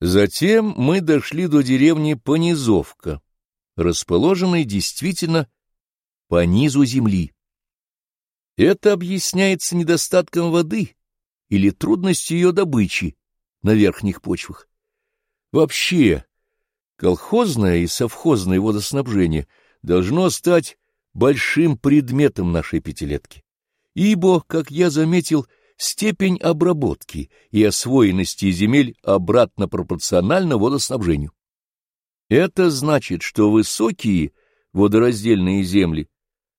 Затем мы дошли до деревни Понизовка, расположенной действительно по низу земли. Это объясняется недостатком воды или трудностью ее добычи на верхних почвах. Вообще, колхозное и совхозное водоснабжение должно стать большим предметом нашей пятилетки, ибо, как я заметил, степень обработки и освоенности земель обратно пропорциональна водоснабжению. Это значит, что высокие водораздельные земли,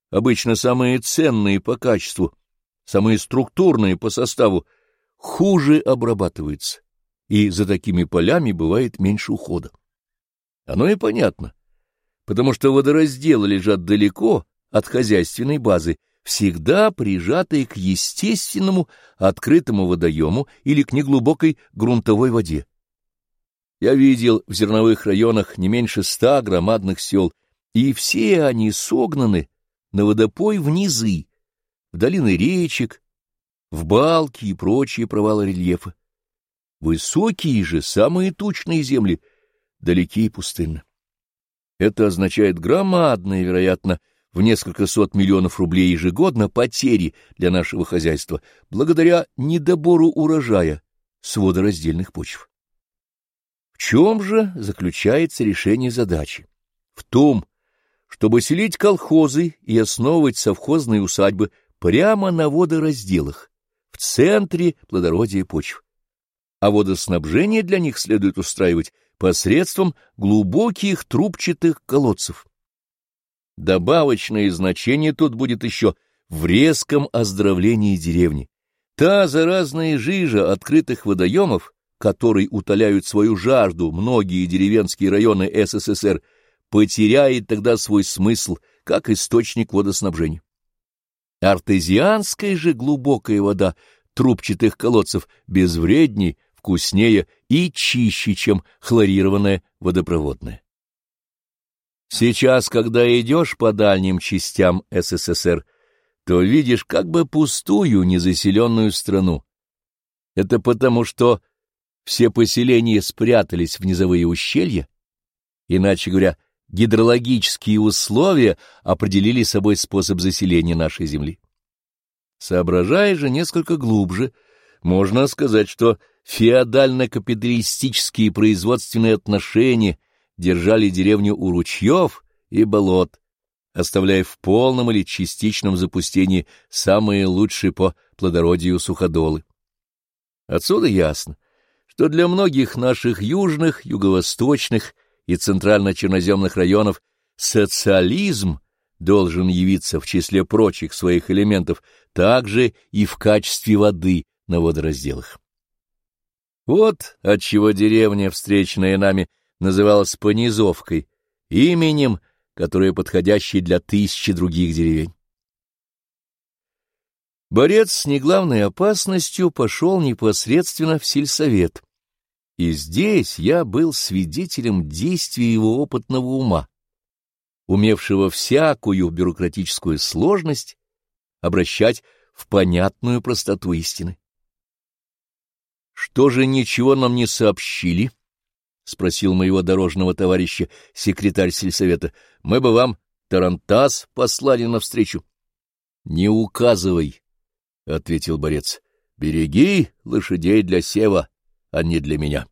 обычно самые ценные по качеству, самые структурные по составу, хуже обрабатываются, и за такими полями бывает меньше ухода. Оно и понятно, потому что водоразделы лежат далеко от хозяйственной базы, всегда прижатые к естественному открытому водоему или к неглубокой грунтовой воде. Я видел в зерновых районах не меньше ста громадных сел, и все они согнаны на водопой в низы, в долины речек, в балки и прочие провалы рельефа. Высокие же, самые тучные земли, далеки и пустынны. Это означает громадное, вероятно, в несколько сот миллионов рублей ежегодно потери для нашего хозяйства благодаря недобору урожая с водораздельных почв чем же заключается решение задачи? В том, чтобы селить колхозы и основывать совхозные усадьбы прямо на водоразделах, в центре плодородия почв. А водоснабжение для них следует устраивать посредством глубоких трубчатых колодцев. Добавочное значение тут будет еще в резком оздоровлении деревни. Та заразная жижа открытых водоемов которой утоляют свою жажду многие деревенские районы СССР, потеряет тогда свой смысл как источник водоснабжения. Артезианская же глубокая вода трубчатых колодцев безвредней, вкуснее и чище, чем хлорированная водопроводная. Сейчас, когда идешь по дальним частям СССР, то видишь как бы пустую, незаселенную страну. Это потому, что все поселения спрятались в низовые ущелья, иначе говоря, гидрологические условия определили собой способ заселения нашей земли. Соображая же несколько глубже, можно сказать, что феодально-капиталистические производственные отношения держали деревню у ручьев и болот, оставляя в полном или частичном запустении самые лучшие по плодородию суходолы. Отсюда ясно, что для многих наших южных, юго-восточных и центрально-черноземных районов социализм должен явиться в числе прочих своих элементов также и в качестве воды на водоразделах. Вот отчего деревня, встреченная нами, называлась Понизовкой, именем, которое подходящее для тысячи других деревень. Борец с неглавной опасностью пошел непосредственно в сельсовет. И здесь я был свидетелем действия его опытного ума, умевшего всякую бюрократическую сложность обращать в понятную простоту истины. «Что же ничего нам не сообщили?» — спросил моего дорожного товарища секретарь сельсовета. «Мы бы вам тарантас послали навстречу». «Не указывай», — ответил борец. — Береги лошадей для сева, а не для меня.